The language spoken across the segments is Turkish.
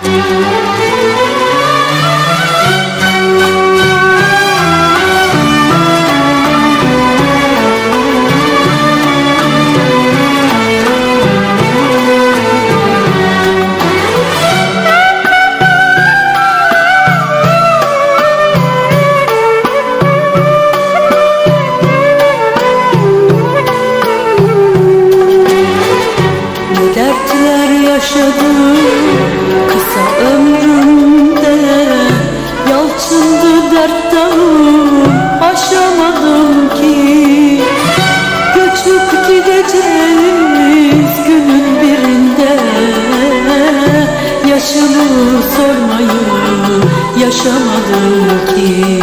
Música yaşamadım ki.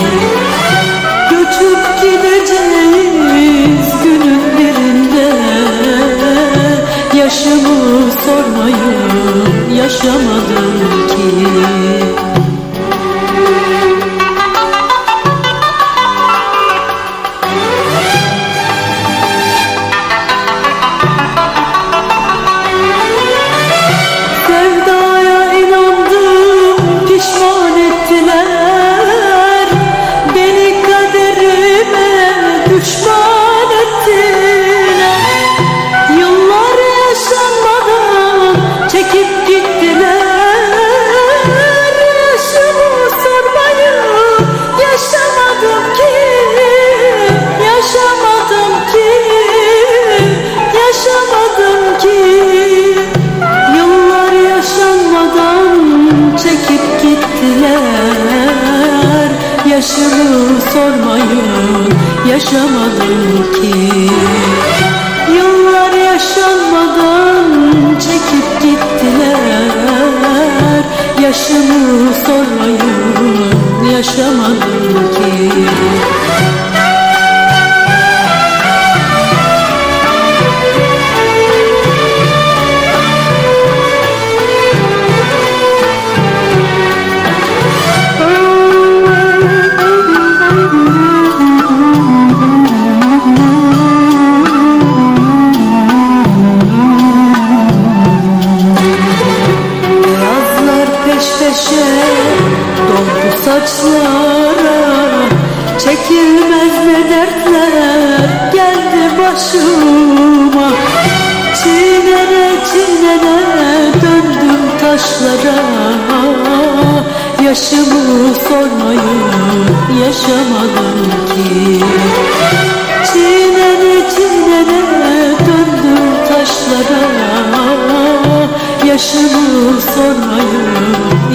Göçüp gideceğiz günün birinde Yaşımı sormayın yaşamadım yaşımı sormayın yaşamadım ki. Yıllar yaşanmadan çekip gittiler Yaşımı sormayın yaşamadım ki saçlara Çekilmez ne dertler geldi başıma. Çiğnene çiğnene döndüm taşlara. Yaşımı sormayın yaşamadım ki. Çiğnene çiğnene döndüm taşlara. Yaşımı sormayın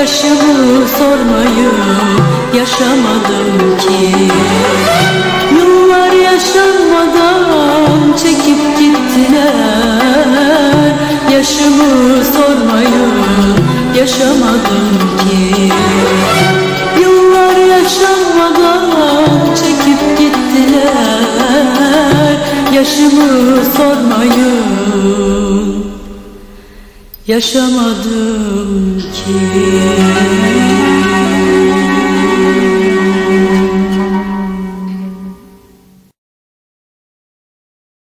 Yaşımı sormayı yaşamadım ki. Yıllar yaşanmadan çekip gittiler. Yaşımı sormayı yaşamadım ki. Yıllar yaşanmadan çekip gittiler. Yaşımı sormayı yaşamadım ki